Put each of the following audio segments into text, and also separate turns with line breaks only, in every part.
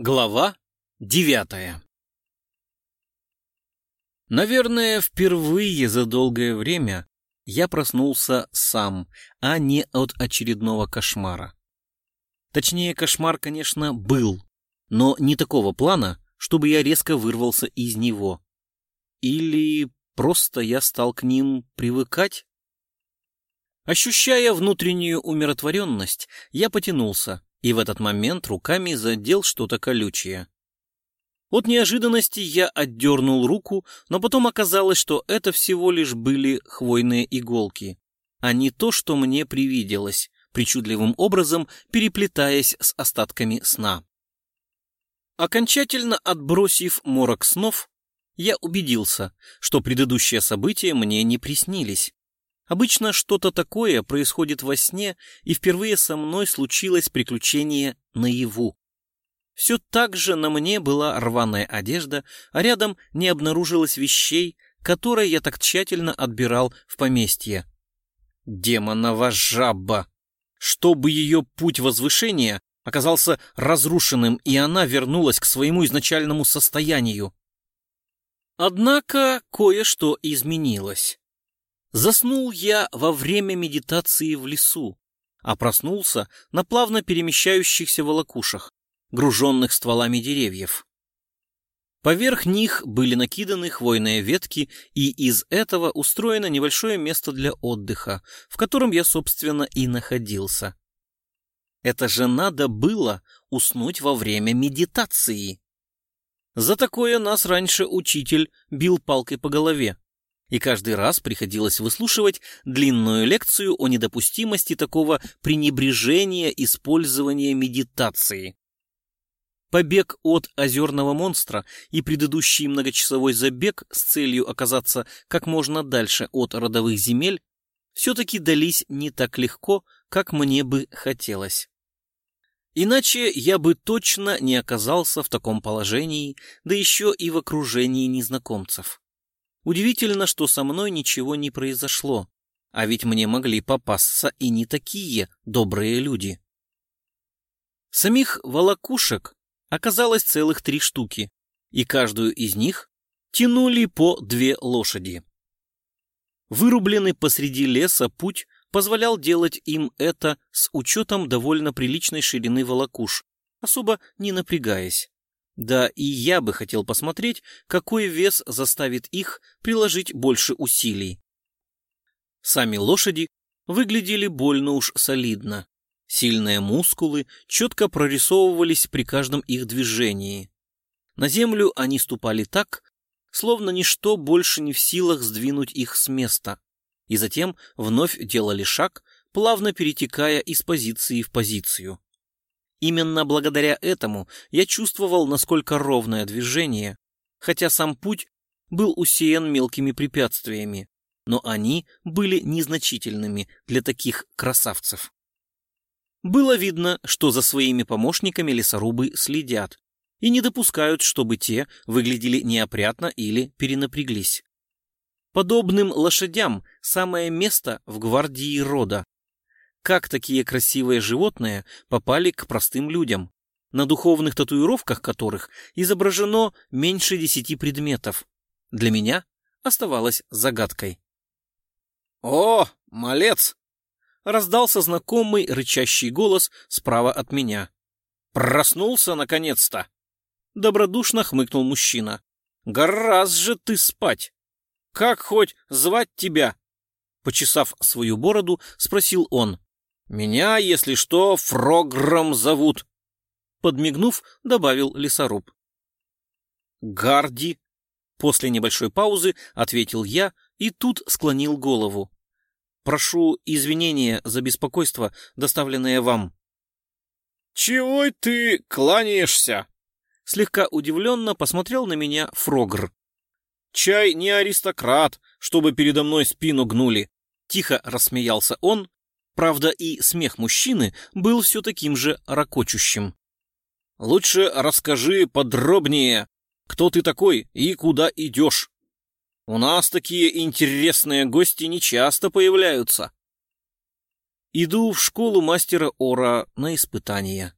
Глава девятая Наверное, впервые за долгое время я проснулся сам, а не от очередного кошмара. Точнее, кошмар, конечно, был, но не такого плана, чтобы я резко вырвался из него. Или просто я стал к ним привыкать? Ощущая внутреннюю умиротворенность, я потянулся, и в этот момент руками задел что-то колючее. От неожиданности я отдернул руку, но потом оказалось, что это всего лишь были хвойные иголки, а не то, что мне привиделось, причудливым образом переплетаясь с остатками сна. Окончательно отбросив морок снов, я убедился, что предыдущие события мне не приснились. Обычно что-то такое происходит во сне, и впервые со мной случилось приключение наяву. Все так же на мне была рваная одежда, а рядом не обнаружилось вещей, которые я так тщательно отбирал в поместье. Демонова жаба! Чтобы ее путь возвышения оказался разрушенным, и она вернулась к своему изначальному состоянию. Однако кое-что изменилось. Заснул я во время медитации в лесу, а проснулся на плавно перемещающихся волокушах, груженных стволами деревьев. Поверх них были накиданы хвойные ветки, и из этого устроено небольшое место для отдыха, в котором я, собственно, и находился. Это же надо было уснуть во время медитации. За такое нас раньше учитель бил палкой по голове и каждый раз приходилось выслушивать длинную лекцию о недопустимости такого пренебрежения использования медитации. Побег от озерного монстра и предыдущий многочасовой забег с целью оказаться как можно дальше от родовых земель все-таки дались не так легко, как мне бы хотелось. Иначе я бы точно не оказался в таком положении, да еще и в окружении незнакомцев. Удивительно, что со мной ничего не произошло, а ведь мне могли попасться и не такие добрые люди. Самих волокушек оказалось целых три штуки, и каждую из них тянули по две лошади. Вырубленный посреди леса путь позволял делать им это с учетом довольно приличной ширины волокуш, особо не напрягаясь. Да и я бы хотел посмотреть, какой вес заставит их приложить больше усилий. Сами лошади выглядели больно уж солидно. Сильные мускулы четко прорисовывались при каждом их движении. На землю они ступали так, словно ничто больше не в силах сдвинуть их с места, и затем вновь делали шаг, плавно перетекая из позиции в позицию. Именно благодаря этому я чувствовал, насколько ровное движение, хотя сам путь был усеян мелкими препятствиями, но они были незначительными для таких красавцев. Было видно, что за своими помощниками лесорубы следят и не допускают, чтобы те выглядели неопрятно или перенапряглись. Подобным лошадям самое место в гвардии рода, как такие красивые животные попали к простым людям, на духовных татуировках которых изображено меньше десяти предметов. Для меня оставалось загадкой. «О, малец!» — раздался знакомый рычащий голос справа от меня. «Проснулся, наконец-то!» — добродушно хмыкнул мужчина. «Гораздо же ты спать! Как хоть звать тебя?» Почесав свою бороду, спросил он. «Меня, если что, Фрогром зовут», — подмигнув, добавил лесоруб. «Гарди», — после небольшой паузы ответил я и тут склонил голову. «Прошу извинения за беспокойство, доставленное вам». «Чего ты кланяешься?» Слегка удивленно посмотрел на меня Фрогр. «Чай не аристократ, чтобы передо мной спину гнули», — тихо рассмеялся он Правда, и смех мужчины был все таким же ракочущим. «Лучше расскажи подробнее, кто ты такой и куда идешь. У нас такие интересные гости нечасто появляются». «Иду в школу мастера Ора на испытания»,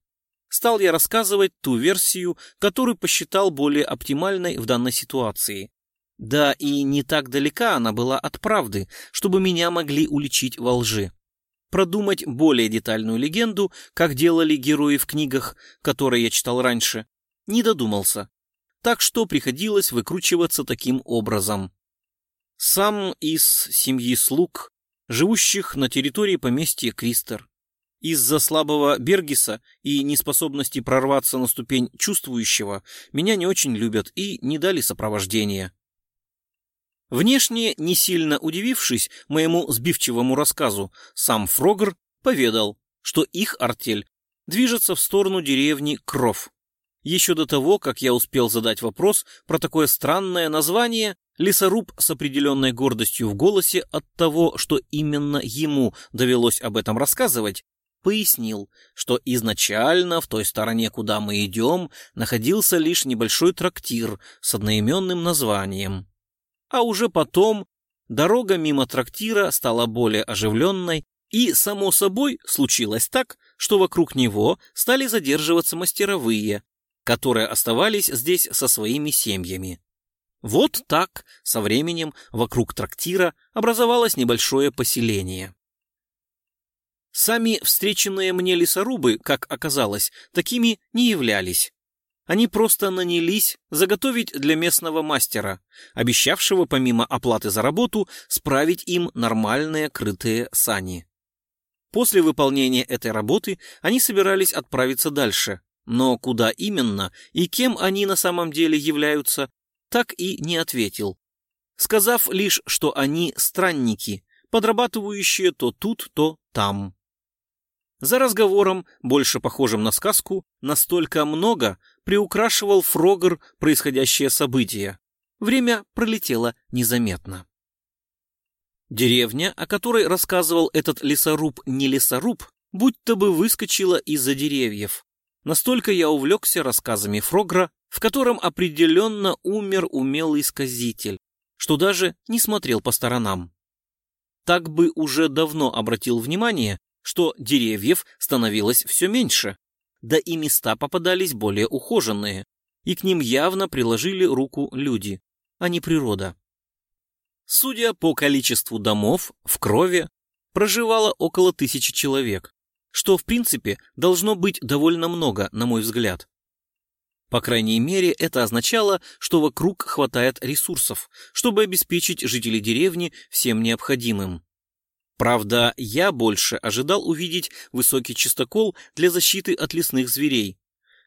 стал я рассказывать ту версию, которую посчитал более оптимальной в данной ситуации. Да и не так далека она была от правды, чтобы меня могли уличить во лжи. Продумать более детальную легенду, как делали герои в книгах, которые я читал раньше, не додумался. Так что приходилось выкручиваться таким образом. Сам из семьи слуг, живущих на территории поместья Кристер. Из-за слабого Бергиса и неспособности прорваться на ступень чувствующего меня не очень любят и не дали сопровождения. Внешне, не сильно удивившись моему сбивчивому рассказу, сам Фрогер поведал, что их артель движется в сторону деревни Кров. Еще до того, как я успел задать вопрос про такое странное название, лесоруб с определенной гордостью в голосе от того, что именно ему довелось об этом рассказывать, пояснил, что изначально в той стороне, куда мы идем, находился лишь небольшой трактир с одноименным названием. А уже потом дорога мимо трактира стала более оживленной, и, само собой, случилось так, что вокруг него стали задерживаться мастеровые, которые оставались здесь со своими семьями. Вот так, со временем, вокруг трактира образовалось небольшое поселение. Сами встреченные мне лесорубы, как оказалось, такими не являлись. Они просто нанялись заготовить для местного мастера, обещавшего помимо оплаты за работу справить им нормальные крытые сани. После выполнения этой работы они собирались отправиться дальше, но куда именно и кем они на самом деле являются, так и не ответил, сказав лишь, что они странники, подрабатывающие то тут, то там. За разговором, больше похожим на сказку, настолько много приукрашивал Фрогер происходящее событие. Время пролетело незаметно. Деревня, о которой рассказывал этот лесоруб не лесоруб, будто бы выскочила из-за деревьев. Настолько я увлекся рассказами Фрогра, в котором определенно умер умелый сказитель, что даже не смотрел по сторонам. Так бы уже давно обратил внимание, что деревьев становилось все меньше, да и места попадались более ухоженные, и к ним явно приложили руку люди, а не природа. Судя по количеству домов, в крови проживало около тысячи человек, что, в принципе, должно быть довольно много, на мой взгляд. По крайней мере, это означало, что вокруг хватает ресурсов, чтобы обеспечить жителей деревни всем необходимым. Правда, я больше ожидал увидеть высокий чистокол для защиты от лесных зверей,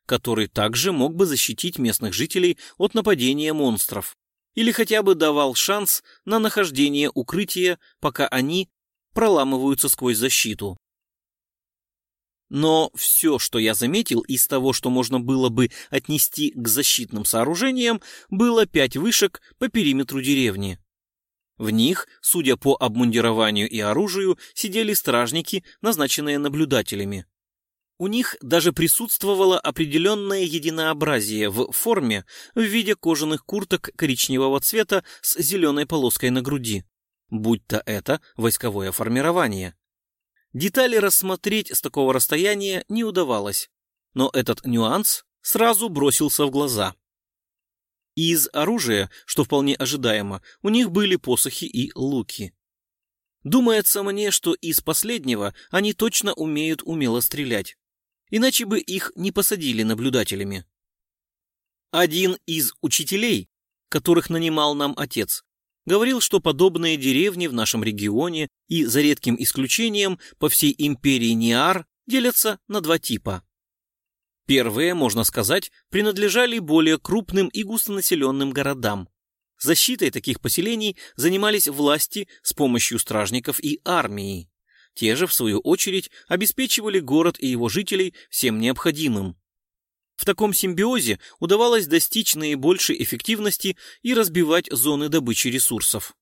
который также мог бы защитить местных жителей от нападения монстров, или хотя бы давал шанс на нахождение укрытия, пока они проламываются сквозь защиту. Но все, что я заметил из того, что можно было бы отнести к защитным сооружениям, было пять вышек по периметру деревни. В них, судя по обмундированию и оружию, сидели стражники, назначенные наблюдателями. У них даже присутствовало определенное единообразие в форме в виде кожаных курток коричневого цвета с зеленой полоской на груди, будь то это войсковое формирование. Детали рассмотреть с такого расстояния не удавалось, но этот нюанс сразу бросился в глаза. Из оружия, что вполне ожидаемо, у них были посохи и луки. Думается мне, что из последнего они точно умеют умело стрелять. Иначе бы их не посадили наблюдателями. Один из учителей, которых нанимал нам отец, говорил, что подобные деревни в нашем регионе и, за редким исключением, по всей империи Ниар делятся на два типа. Первые, можно сказать, принадлежали более крупным и густонаселенным городам. Защитой таких поселений занимались власти с помощью стражников и армии. Те же, в свою очередь, обеспечивали город и его жителей всем необходимым. В таком симбиозе удавалось достичь наибольшей эффективности и разбивать зоны добычи ресурсов.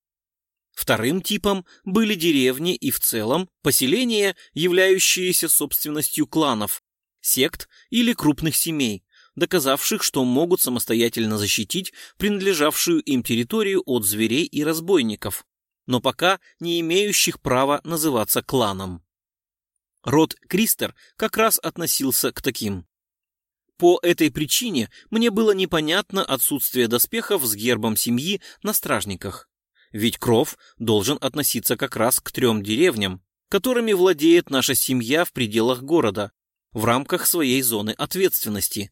Вторым типом были деревни и в целом поселения, являющиеся собственностью кланов, сект или крупных семей, доказавших, что могут самостоятельно защитить принадлежавшую им территорию от зверей и разбойников, но пока не имеющих права называться кланом. Род Кристер как раз относился к таким. По этой причине мне было непонятно отсутствие доспехов с гербом семьи на стражниках. Ведь кров должен относиться как раз к трем деревням, которыми владеет наша семья в пределах города, в рамках своей зоны ответственности.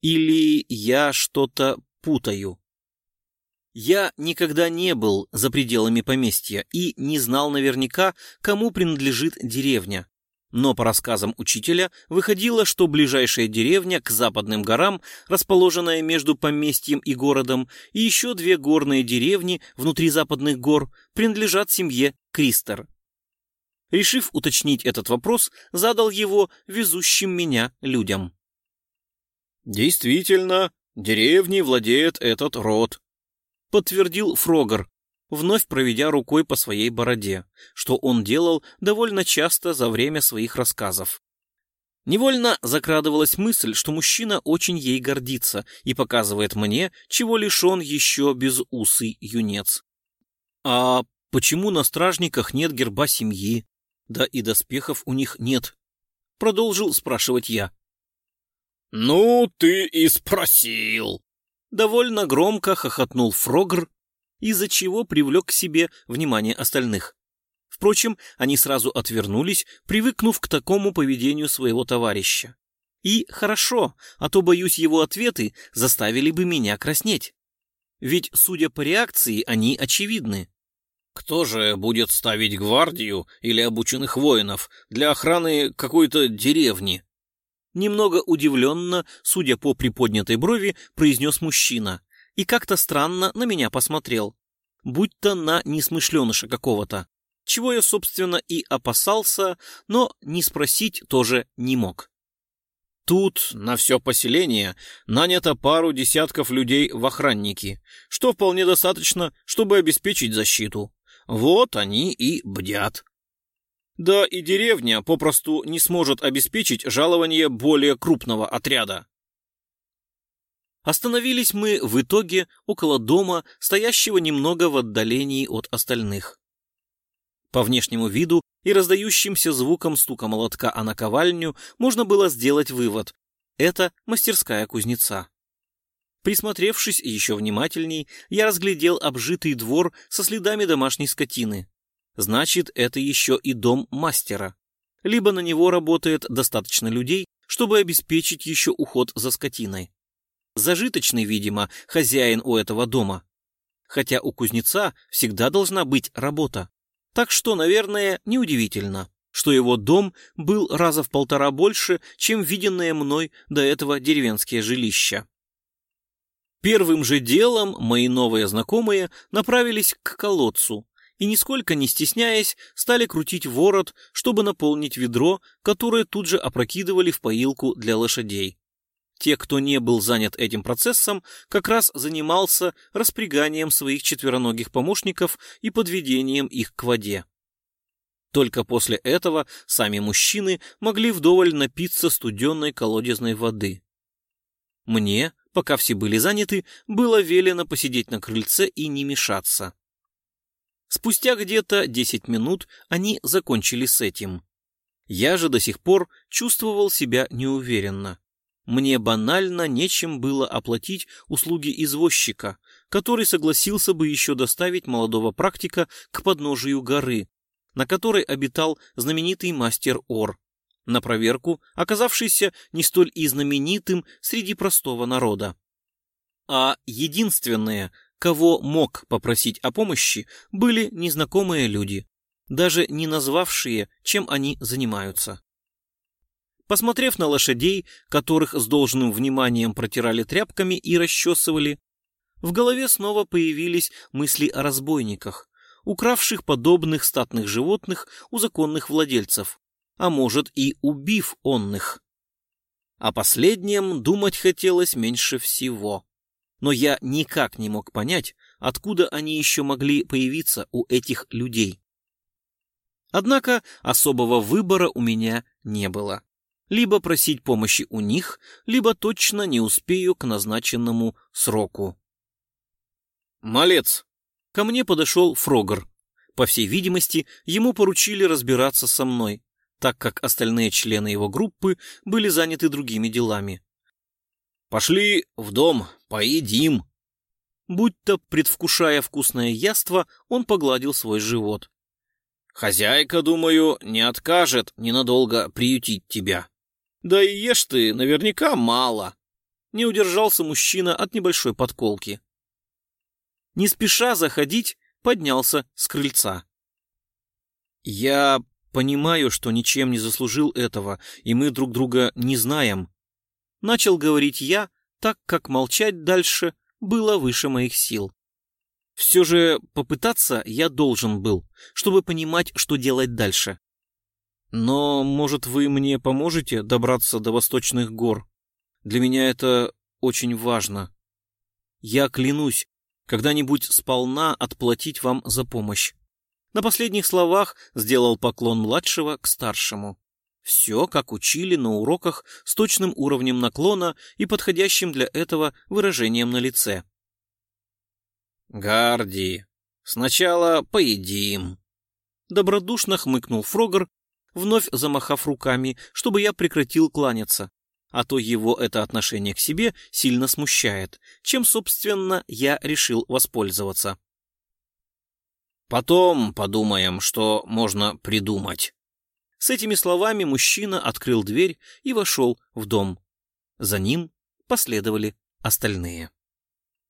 Или я что-то путаю? Я никогда не был за пределами поместья и не знал наверняка, кому принадлежит деревня. Но по рассказам учителя выходило, что ближайшая деревня к западным горам, расположенная между поместьем и городом, и еще две горные деревни внутри западных гор принадлежат семье Кристер. Решив уточнить этот вопрос, задал его везущим меня людям.
«Действительно, деревней владеет этот род», — подтвердил Фрогер, вновь проведя рукой по своей бороде, что он делал довольно часто за время своих рассказов. Невольно закрадывалась мысль, что мужчина очень ей гордится и показывает мне, чего лишен еще безусый юнец. А почему на стражниках нет герба семьи? Да и доспехов у них нет. Продолжил спрашивать я. «Ну, ты и спросил!»
Довольно громко хохотнул Фрогр, из-за чего привлек к себе внимание остальных. Впрочем, они сразу отвернулись, привыкнув к такому поведению своего товарища. И хорошо, а то, боюсь, его ответы заставили бы меня краснеть. Ведь, судя по реакции, они очевидны.
Кто же будет ставить гвардию или обученных воинов для охраны какой-то деревни?
Немного удивленно, судя по приподнятой брови, произнес мужчина и как-то странно на меня посмотрел, будь-то на несмышленыша какого-то, чего я, собственно, и опасался, но не спросить тоже не мог.
Тут на все поселение нанято пару десятков людей в охранники, что вполне достаточно, чтобы обеспечить защиту. Вот они и бдят. Да и деревня попросту не сможет обеспечить жалование более крупного отряда.
Остановились мы в итоге около дома, стоящего немного в отдалении от остальных. По внешнему виду и раздающимся звукам стука молотка о наковальню можно было сделать вывод — это мастерская кузнеца. Присмотревшись еще внимательней, я разглядел обжитый двор со следами домашней скотины. Значит, это еще и дом мастера. Либо на него работает достаточно людей, чтобы обеспечить еще уход за скотиной. Зажиточный, видимо, хозяин у этого дома. Хотя у кузнеца всегда должна быть работа. Так что, наверное, неудивительно, что его дом был раза в полтора больше, чем виденное мной до этого деревенские жилища. Первым же делом мои новые знакомые направились к колодцу и, нисколько не стесняясь, стали крутить ворот, чтобы наполнить ведро, которое тут же опрокидывали в поилку для лошадей. Те, кто не был занят этим процессом, как раз занимался распряганием своих четвероногих помощников и подведением их к воде. Только после этого сами мужчины могли вдоволь напиться студенной колодезной воды. Мне, пока все были заняты, было велено посидеть на крыльце и не мешаться. Спустя где-то десять минут они закончили с этим. Я же до сих пор чувствовал себя неуверенно. Мне банально нечем было оплатить услуги извозчика, который согласился бы еще доставить молодого практика к подножию горы, на которой обитал знаменитый мастер Ор, на проверку, оказавшийся не столь и знаменитым среди простого народа. А единственные, кого мог попросить о помощи, были незнакомые люди, даже не назвавшие, чем они занимаются. Посмотрев на лошадей, которых с должным вниманием протирали тряпками и расчесывали, в голове снова появились мысли о разбойниках, укравших подобных статных животных у законных владельцев, а может и убив онных. О последнем думать хотелось меньше всего. Но я никак не мог понять, откуда они еще могли появиться у этих людей. Однако особого выбора у меня не было. Либо просить помощи у них, либо точно не успею к назначенному сроку.
«Малец!»
Ко мне подошел Фрогер. По всей видимости, ему поручили разбираться со мной, так как остальные члены его группы были заняты другими делами.
Пошли в дом, поедим.
Будто предвкушая вкусное яство, он погладил свой живот.
Хозяйка, думаю, не откажет ненадолго приютить тебя. Да и ешь ты наверняка мало.
Не удержался мужчина от небольшой подколки. Не спеша заходить, поднялся с крыльца. Я понимаю, что ничем не заслужил этого, и мы друг друга не знаем. Начал говорить я, так как молчать дальше было выше моих сил. Все же попытаться я должен был, чтобы понимать, что делать дальше. Но, может, вы мне поможете добраться до восточных гор? Для меня это очень важно. Я клянусь, когда-нибудь сполна отплатить вам за помощь. На последних словах сделал поклон младшего к старшему. Все, как учили на уроках, с точным уровнем наклона и подходящим для этого выражением на лице.
«Гарди, сначала поедим», —
добродушно хмыкнул Фрогер, вновь замахав руками, чтобы я прекратил кланяться, а то его это отношение к себе сильно смущает, чем, собственно, я решил воспользоваться.
«Потом подумаем, что можно придумать».
С этими словами мужчина открыл дверь и вошел в дом. За ним последовали остальные.